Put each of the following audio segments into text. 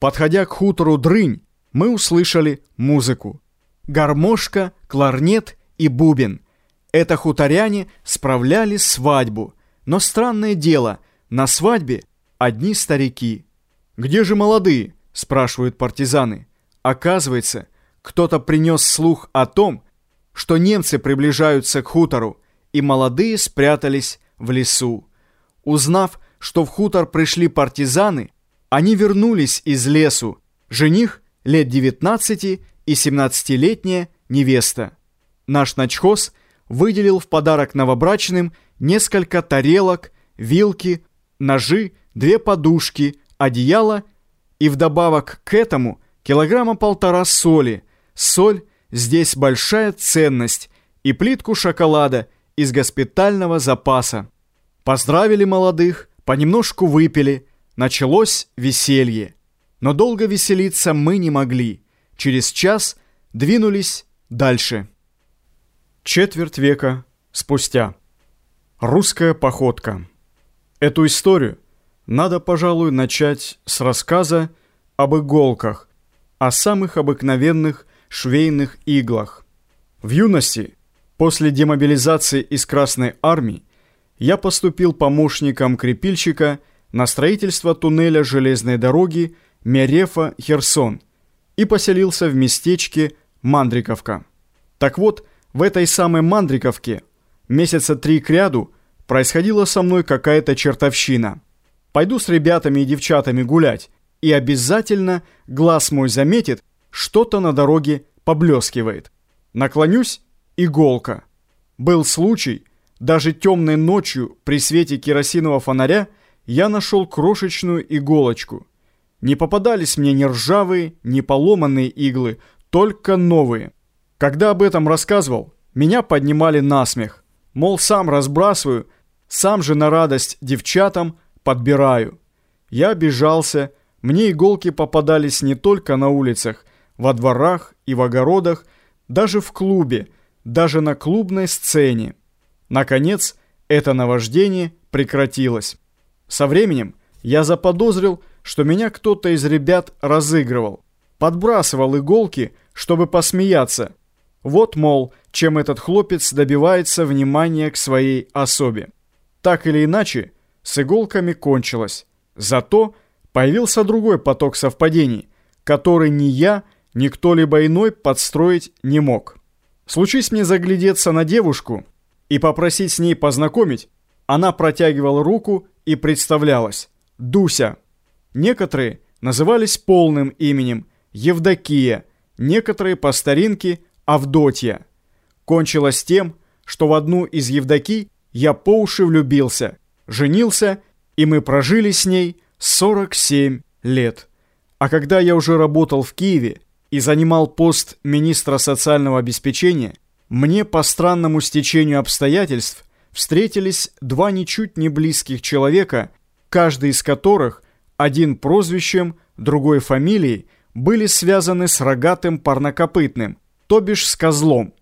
Подходя к хутору Дрынь, мы услышали музыку. Гармошка, кларнет и бубен. Это хуторяне справляли свадьбу. Но странное дело, на свадьбе одни старики. «Где же молодые?» – спрашивают партизаны. Оказывается, кто-то принес слух о том, что немцы приближаются к хутору, и молодые спрятались в лесу. Узнав, что в хутор пришли партизаны, они вернулись из лесу. Жених лет 19 и 17-летняя невеста. Наш начхоз выделил в подарок новобрачным несколько тарелок, вилки, ножи, две подушки, одеяло и вдобавок к этому килограмма полтора соли. Соль здесь большая ценность и плитку шоколада из госпитального запаса. Поздравили молодых, понемножку выпили, началось веселье. Но долго веселиться мы не могли. Через час двинулись дальше. Четверть века спустя. Русская походка. Эту историю надо, пожалуй, начать с рассказа об иголках, о самых обыкновенных швейных иглах. В юности, после демобилизации из Красной Армии, я поступил помощником крепильщика на строительство туннеля железной дороги Мерефа-Херсон и поселился в местечке Мандриковка. Так вот, в этой самой Мандриковке месяца три к ряду происходила со мной какая-то чертовщина. Пойду с ребятами и девчатами гулять, и обязательно глаз мой заметит, что-то на дороге поблескивает. Наклонюсь – иголка. Был случай, даже темной ночью при свете керосинового фонаря я нашел крошечную иголочку. Не попадались мне ни ржавые, ни поломанные иглы, только новые. Когда об этом рассказывал, меня поднимали на смех. Мол, сам разбрасываю, сам же на радость девчатам подбираю. Я обижался, мне иголки попадались не только на улицах, во дворах и в огородах, даже в клубе, даже на клубной сцене. Наконец, это наваждение прекратилось. Со временем я заподозрил, что меня кто-то из ребят разыгрывал. Подбрасывал иголки, чтобы посмеяться. Вот, мол, чем этот хлопец добивается внимания к своей особе. Так или иначе, с иголками кончилось. Зато появился другой поток совпадений, который ни я, ни кто-либо иной подстроить не мог. Случись мне заглядеться на девушку и попросить с ней познакомить, она протягивала руку и представлялась Дуся. Некоторые назывались полным именем Евдокия, некоторые по старинке Авдотья. Кончилось тем, что в одну из Евдокий я по уши влюбился, женился, и мы прожили с ней 47 лет. А когда я уже работал в Киеве и занимал пост министра социального обеспечения, мне по странному стечению обстоятельств встретились два ничуть не близких человека, каждый из которых, один прозвищем, другой фамилией, были связаны с рогатым парнокопытным, то бишь с козлом.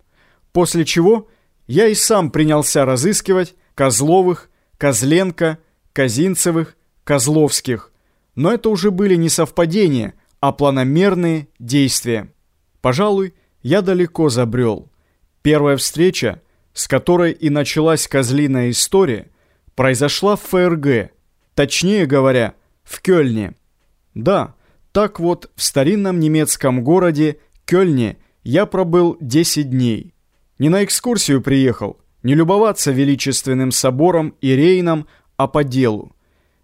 После чего я и сам принялся разыскивать Козловых, Козленко, Казинцевых, Козловских. Но это уже были не совпадения, а планомерные действия. Пожалуй, я далеко забрел. Первая встреча, с которой и началась козлиная история, произошла в ФРГ, точнее говоря, в Кёльне. Да, так вот, в старинном немецком городе Кёльне я пробыл 10 дней. Не на экскурсию приехал, не любоваться величественным собором и Рейном, а по делу.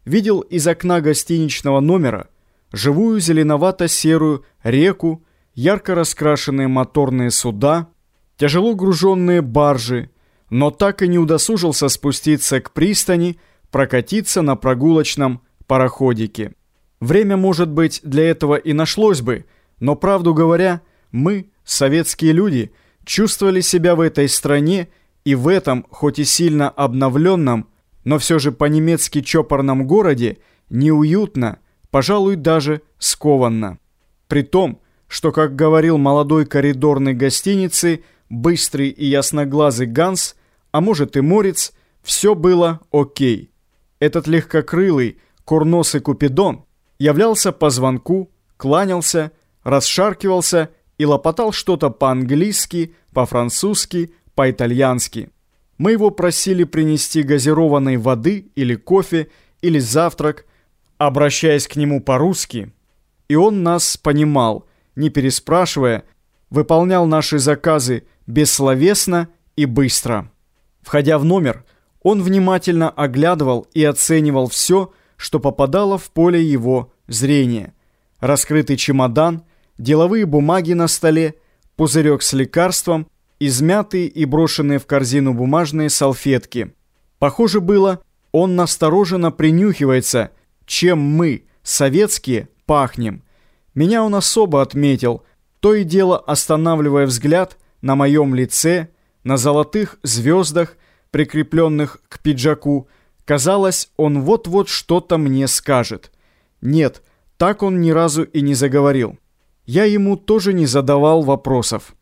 Видел из окна гостиничного номера живую зеленовато-серую реку, ярко раскрашенные моторные суда, тяжело груженные баржи, но так и не удосужился спуститься к пристани, прокатиться на прогулочном пароходике. Время, может быть, для этого и нашлось бы, но, правду говоря, мы, советские люди, чувствовали себя в этой стране и в этом, хоть и сильно обновленном, но все же по-немецки чопорном городе, неуютно, пожалуй, даже скованно. При том, что, как говорил молодой коридорный гостиницы, быстрый и ясноглазый Ганс, а может и Морец, все было окей. Этот легкокрылый, курносый Купидон являлся по звонку кланялся, расшаркивался и лопотал что-то по-английски, по-французски, по-итальянски. Мы его просили принести газированной воды или кофе, или завтрак, обращаясь к нему по-русски. И он нас понимал, не переспрашивая, выполнял наши заказы бессловесно и быстро. Входя в номер, он внимательно оглядывал и оценивал все, что попадало в поле его зрения. Раскрытый чемодан, деловые бумаги на столе, пузырек с лекарством, измятые и брошенные в корзину бумажные салфетки. Похоже было, он настороженно принюхивается, чем мы, советские, пахнем. Меня он особо отметил, то и дело останавливая взгляд на моем лице, на золотых звездах, прикрепленных к пиджаку, казалось, он вот-вот что-то мне скажет. Нет, так он ни разу и не заговорил. Я ему тоже не задавал вопросов.